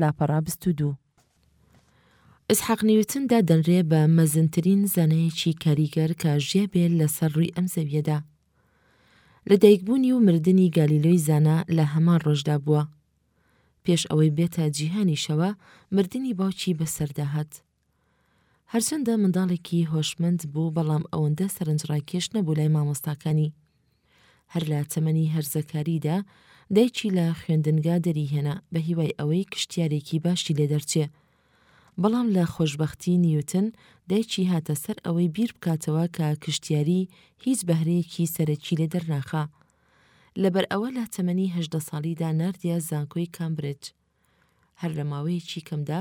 لاپەڕە بیست و دوو. ئیسحاق نیوتن دادەنرێ بە مەزنترین زانایەکی کاریگەر کە ژیابێ لەسەر ڕووی ئەم زەویەدا. لە دایکبوونی و مردنی گالیلۆی زانا لە هەمان ڕۆژدا بووە. پێش ئەوەی بێتە جیهانیشەوە مردنی باوکی بەسەردا هات. هەرچەندە منداڵێکی هۆشمەند بوو بەڵام ئەوەندە سەرنجڕاکێش نەبوو لای مامۆستاکانی هەر لە تەمەنی هەرزەکاریدا دایکی لە خوێندنگا دەریهێنا بە هیوای ئەوەی کشتیارێکی باشی لێ دەرچێ بەڵام لە خۆشببختی نیوتن دایکی هاتە سەر ئەوەی بیر بکاتەوە کە کشتیاری هیچ بەهرەیەکی سەرەکی لێ دەرناخا لەبەر ئەوە لە تەمەنی هەژدە ساڵیدا نردە زانکۆی کامبرج هەر لە ماوەیەکی کەمدا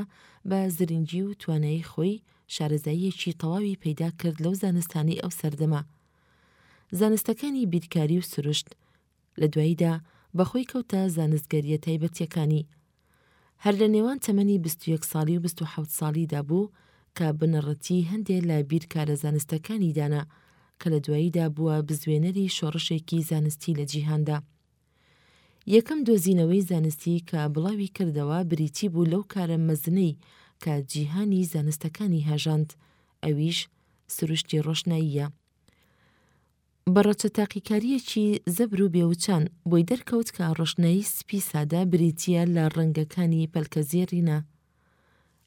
بە زرنگی و توانایی خۆی شارەزاییەکی تەواوی پەیدا کرد لەو زانستانەی ئەو سەردەمە زانستەکانی بیرکاری و سروشت لە دواییدا بەخۆی کەوتە زانستگەریە تایبەتیەکانی هەر لە نێوان تەمەنی 21 ساڵی و 1970 ساڵیدا بوو کە بنەڕەتی هەندێ لە بیرکارە زانستەکانی دانا کە لە دواییدا بووە بزوێنەری شۆڕشێکی زانستی لە جیهاندا. یەکەم دۆزینەوەی زانستی کە بڵاوی کردەوە بریتی بوو لەو کارە مەزنەی کە جیهانی زانستەکانی هاژاند، ئەویش سروشتی ڕۆشناییە. بە ڕەچە تاقیکارییەکی زەبر و بێوچان بۆی دەرکەوت کە ڕۆشنایی سپی سادە بریتییە لە ڕەنگەکانی پەلکەزێ ڕینە،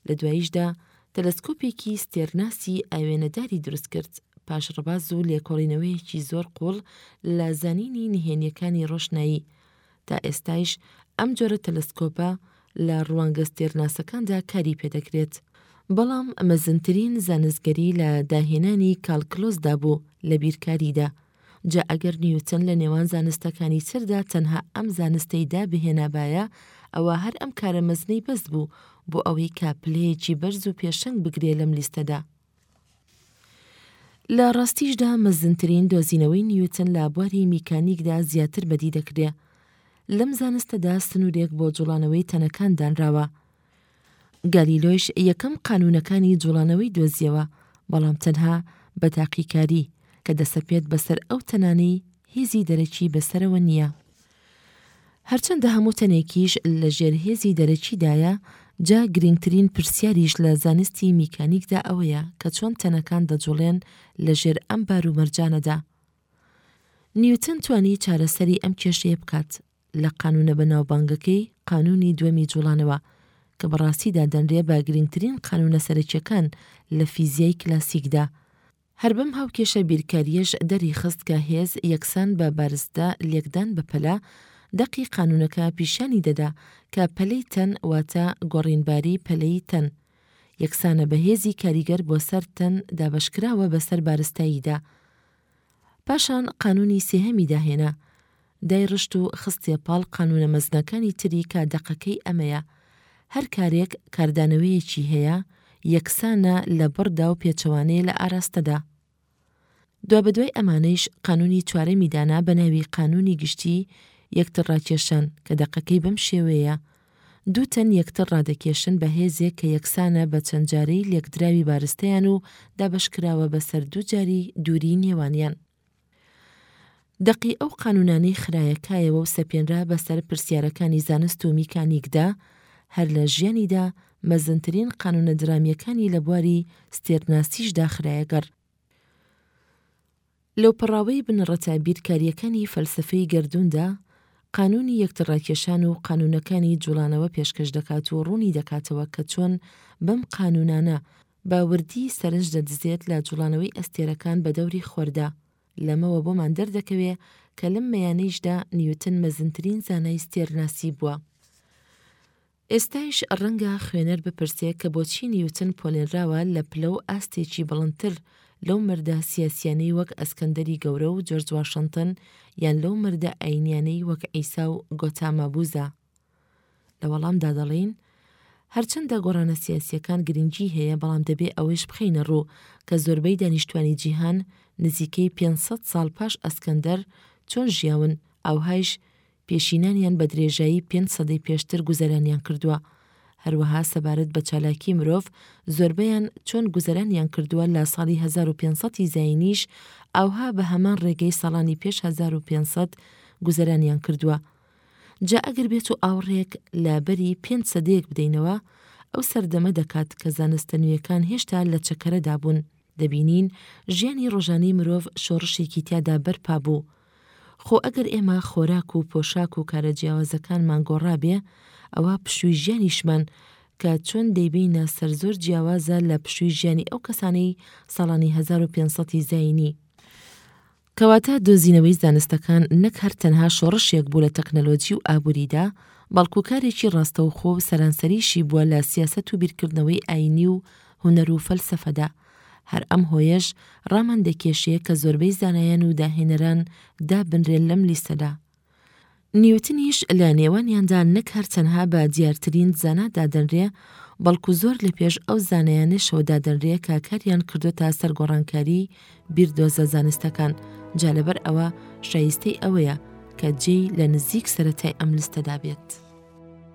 لە دواییشدا تەلەسکۆپێکی ستێرناسی ئاوێنەداری دروستکرد، پاش ڕباز و لێکۆڵینەوەیەکی زۆر قووڵ لە زانینی نهێنیەکانی ڕۆشنایی، تا ئێستایش ئەم جۆرە تەلەسکۆپە لە ڕوانگە ستێرناسەکاندا کاری پێدەکرێت. بەڵام مەزنترین زانستگەری لە داهێنانی کالکلۆسدا بوو لە بیرکاریدا، جا ئەگەر نیوتن لە نێوان زانستەکانی تردا تەنها ئەم زانستەی دابهێنابایە ئەوا هەر ئەم کارە مەزنەی بەس بوو بۆ ئەوەی کە پلەیەکی بەرز و پێشەنگ بگرێ لەم لیستەدا. لە ڕاستیشدا مەزنترین دۆزینەوەی نیوتن لە بواری میکانیکدا زیاتر بەدی دەکرێ. لەم زانستەدا سنوورێک بۆ جوڵانەوەی تەنەکان دانراوە. گالیلۆیش یەکەم قانوونەکانی جوڵانەوەی دۆزیەوە، بەڵام تەنها بە تاقیکاری، کە دەسەپێت بەسەر ئەو تەنانەی هێزی دەرەکی بەسەرەوە نییە. هەرچەندە هەموو تەنێکیش لە ژێر هێزی دەرەکیدایە، جا گرینگترین پرسیاریش لە زانستی میکانیکدا ئەوەیە کە چۆن تەنەکان دەجوڵێن لە ژێر ئەم بارومەرجانەدا؟ نیوتن توانی چارەسەری ئەم کێشەیە بکات، لە قانوونە بەناوبانگەکەی قانوونی دووەمی جوڵانەوە، کە بەڕاستی دادەنرێ بە گرینگترین قانوونە سەرەکییەکان لە فیزیای کلاسیکدا. هەر بەم هاوکێشە بیرکارییەش دەری خست کە هێز یەکسان بە بارستە، لێکدان بە پەلە، دەقی قانوونەکە پیشانی دەدا کە پەلەی تەن واتە گۆڕینباری پەلەی تەن، یەکسانە بە هێزی کاریگەر بۆ سەر تەن دابەشکراوە بە سەر بارستاییدا. پاشان قانونی سێهەمی داهێنا، دایڕشت و خستیە پاڵ قانونە مەزنەکانی تری کە دەقەکەی ئەمەیە، هەر کارێک کاردانەوەیەکی هەیە، یەکسانە لە بڕدا و پێچەوانەیە لە ئاراستەدا. دوابەدوای ئەمانەیش قانونی چوارەمی دانا بە ناوی قانونی گشتی یەکترڕاکێشان کە دەقەکەی بەم شێوەیە، دوو تەن یەکتر ڕادەکێشن بە هێزێک کە یەکسانە بە چەند جارەی لێکدراوی بارستەیان و دابەشکراوە بەسەر دوو جاری دووریی نێوانیان. دەقی ئەو قانوونانەی خرایە کایەوە و سەپێنرا بەسەر پرسیارەکانی زانست و میکانیکدا، هەر لە ژیانیدا مەزنترین قانوونە درامییەکانی لە بواری ستێرناسیشدا خرایەگەڕ. لەو پەڕاوەی بنەڕەتە بیرکارییەکانی فەلسەفەی گەردووندا، قانوونی یەکترڕاکێشان و قانوونەکانی جووڵانەوە پێشکەش دەکات و ڕوونی دەکاتەوە کە چۆن بەم قانوونانە بە وردی سەرنج دەدزێت لە جووڵانەوەی ئەستێرەکان بە دەوری خۆردا. لەمەوە بۆمان دەردەکەوێ کە لەم مەیانەیشدا نیوتن مەزنترین زانای ستێرناسی بووە. ئێستایش ڕەنگە خوێنەر بپرسێ کە بۆچی نیوتن پۆلێنراوە لە پلە و ئاستێکی بڵندتر لەو مەردا سیاسییانەی وەک ئەسکەندەری گەورە و جۆرج واشنتن یان لەو مەردە ئایینییانەی وەک عیسا و گۆتاما بوزا؟ لە وەڵامدا دەڵێین، هەرچەندە گۆڕانە سیاسییەکان گرنگی هەیە بەڵام دەبێ ئەوەیش بخەینە ڕوو کە زۆربەی دانیشتوانی جیهان نزیکەی پێنج سەد ساڵ پاش ئەسکەندەر چۆن ژیاون، ئاوهایش پێشینانیان بە درێژایی پێنج سەدەی پێشتر گوزەرانیان کردووە. هەروەها سەبارەت بە چالاکی مرۆڤ، زۆربەیان چۆن گوزەرانیان کردووە لە ساڵی هەزار و پێنج سەدی زایینیش ئاوها بە هەمان ڕێگەی ساڵانی پێش هەزار و پێنج سەد گوزەرانیان کردووە. جا ئەگەر بێتو ئاوڕێک لە بەری پێنج سەدەیەک بدەینەوە، ئەو سەردەمە دەکات کە زانستە نوێکان هێشتا لە چەکەرەدا بوون. دەبینین ژیانی ڕۆژانەی مرۆڤ شۆڕشێکی تیادا بەرپا بوو، خۆ ئەگەر ئێمە خۆراک و پۆشاک و کارە جیاوازەکانمان گۆڕابێ، ئەوا پشووی ژیانیشمان کە چۆن دەیبەینە سەر زۆر جیاوازە لە پشووی ژیانی ئەو کەسانەی ساڵانی هەزار و پێنج سەد ی زایینی. کەواتە دۆزینەوەی زانستەکان نەک هەر تەنها شۆڕشێک بوو لە تەکنەلۆجی و ئابووریدا، بەڵکوو کارێکی ڕاستەوخۆ و سەرانسەریشی بووە لە سیاسەت و بیرکردنەوەی ئایینی و هونەر و فەلسەفەدا، هەر ئەم هۆیەش ڕامان دەکێشێ کە زۆربەی زانایان و داهێنەران دابنرێن لەم لیستەدا. نیوتنیش لە نێوانیاندا نەک هەر تەنها بە دیارترین زانا دادەنرێ، بەڵکو زۆر لە پێش ئەو زانایانەشەوە دادەنرێ کە کاریان کردۆتە سەر گۆڕانکاریی بیردۆزە زانستەکان، جا لەبەر ئەوە شایستەی ئەوەیە کە جێی لە نزیک سەرەتای ئەم لستەدا بێت.